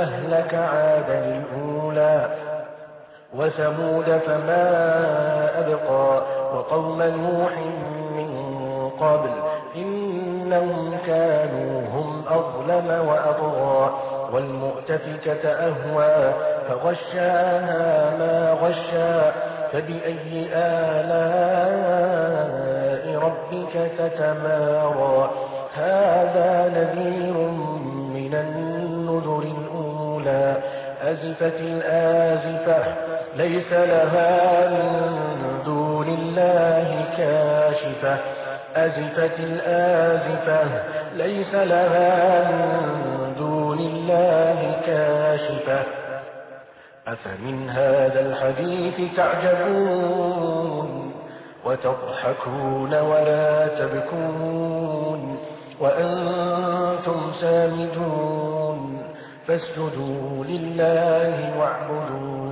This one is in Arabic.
أهلك عادا الأولى وثمود فما أبقى وقوم نوح من قبل إنهم كانوا هم أظلم وأطغى والمؤتفكة أهوى فغشاها ما غشا فبأي آلاء ربك تتمارى؟ هذا نذير أزفت الآزفة ليس لها من دون الله كاشفة. أزفت الآزفة ليس لها من دون الله كاشفة. أفمن هذا الحديث تعجبون وتضحكون ولا تبكون وأنتم سامدون فاسجدوا لله واعبدون